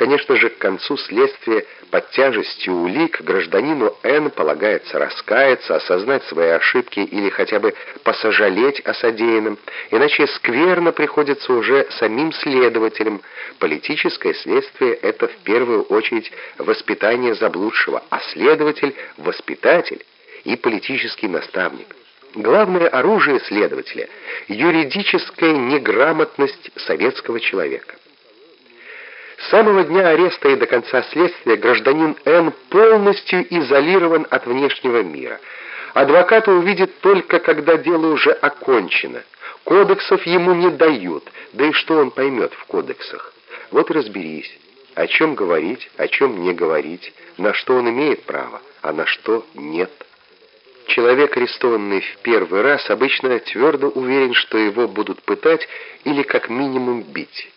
Конечно же, к концу следствия под тяжестью улик гражданину Н полагается раскаяться, осознать свои ошибки или хотя бы посожалеть о содеянном, иначе скверно приходится уже самим следователям. Политическое следствие — это в первую очередь воспитание заблудшего, а следователь — воспитатель и политический наставник. Главное оружие следователя — юридическая неграмотность советского человека. С самого дня ареста и до конца следствия гражданин Н полностью изолирован от внешнего мира. Адвоката увидит только, когда дело уже окончено. Кодексов ему не дают, да и что он поймет в кодексах? Вот и разберись, о чем говорить, о чем не говорить, на что он имеет право, а на что нет. Человек, арестованный в первый раз, обычно твердо уверен, что его будут пытать или как минимум бить.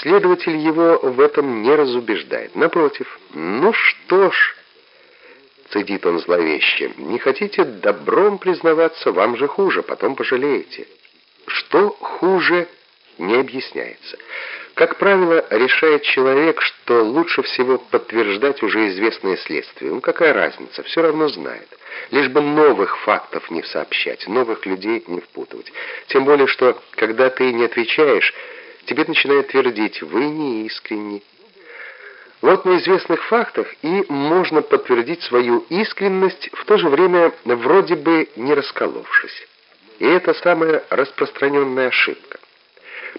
Следователь его в этом не разубеждает. Напротив, ну что ж, цедит он зловеще, не хотите добром признаваться, вам же хуже, потом пожалеете. Что хуже, не объясняется. Как правило, решает человек, что лучше всего подтверждать уже известное следствие. Ну какая разница, все равно знает. Лишь бы новых фактов не сообщать, новых людей не впутывать. Тем более, что когда ты не отвечаешь, тебе начинают твердить «вы не искренни». Вот на известных фактах и можно подтвердить свою искренность, в то же время вроде бы не расколовшись. И это самая распространенная ошибка.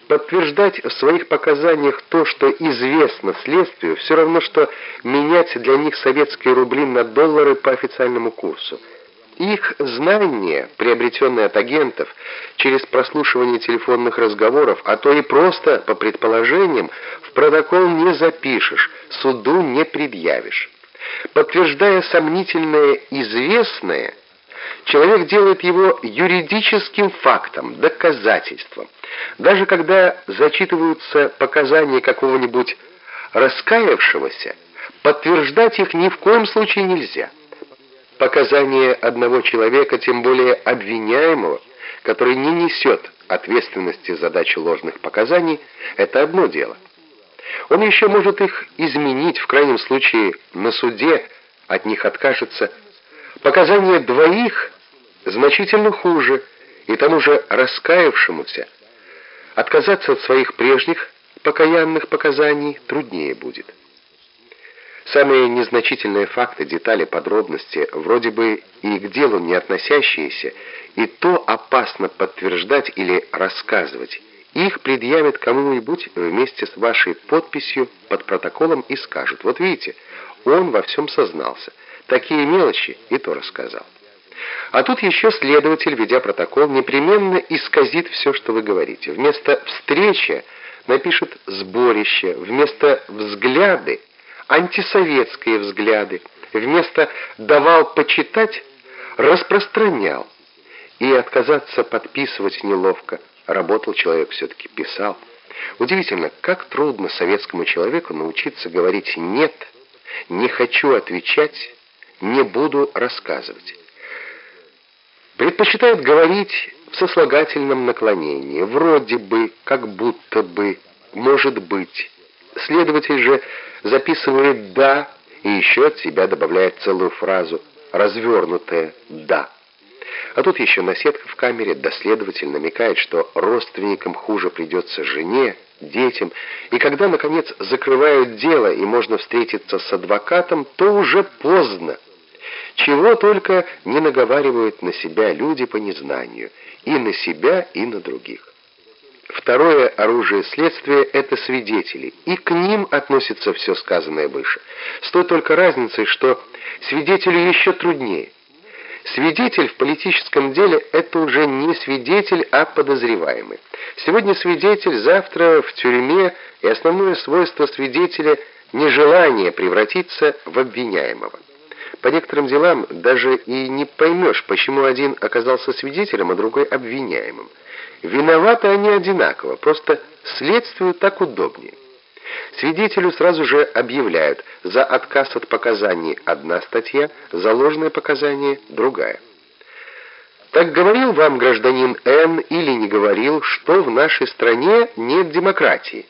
Подтверждать в своих показаниях то, что известно следствию, все равно, что менять для них советские рубли на доллары по официальному курсу – их знания, приобретенные от агентов, через прослушивание телефонных разговоров, а то и просто по предположениям, в протокол не запишешь, суду не предъявишь. Подтверждая сомнительное известное, человек делает его юридическим фактом, доказательством. Даже когда зачитываются показания какого-нибудь раскаявшегося, подтверждать их ни в коем случае нельзя. Показания одного человека, тем более обвиняемого, который не несет ответственности за дачу ложных показаний, это одно дело. Он еще может их изменить, в крайнем случае на суде от них откажется. Показания двоих значительно хуже, и тому же раскаявшемуся отказаться от своих прежних покаянных показаний труднее будет. Самые незначительные факты, детали, подробности, вроде бы и к делу не относящиеся, и то опасно подтверждать или рассказывать. Их предъявят кому-нибудь вместе с вашей подписью под протоколом и скажут, вот видите, он во всем сознался, такие мелочи и то рассказал. А тут еще следователь, ведя протокол, непременно исказит все, что вы говорите. Вместо «встреча» напишет «сборище», вместо «взгляды» антисоветские взгляды, вместо «давал почитать» распространял. И отказаться подписывать неловко. Работал человек все-таки, писал. Удивительно, как трудно советскому человеку научиться говорить «нет», «не хочу отвечать», «не буду рассказывать». Предпочитает говорить в сослагательном наклонении, вроде бы, как будто бы, может быть. Следователь же записывает «да» и еще от себя добавляет целую фразу развернутая «да». А тут еще наседка в камере, доследователь намекает, что родственникам хуже придется жене, детям, и когда, наконец, закрывают дело и можно встретиться с адвокатом, то уже поздно. Чего только не наговаривают на себя люди по незнанию, и на себя, и на других. Второе оружие следствия – это свидетели, и к ним относится все сказанное выше. С той только разницей, что свидетелю еще труднее. Свидетель в политическом деле – это уже не свидетель, а подозреваемый. Сегодня свидетель, завтра в тюрьме, и основное свойство свидетеля – нежелание превратиться в обвиняемого. По некоторым делам даже и не поймешь, почему один оказался свидетелем, а другой обвиняемым. Виноваты они одинаково, просто следствию так удобнее. Свидетелю сразу же объявляют за отказ от показаний одна статья, за ложное показание другая. Так говорил вам гражданин Н или не говорил, что в нашей стране нет демократии?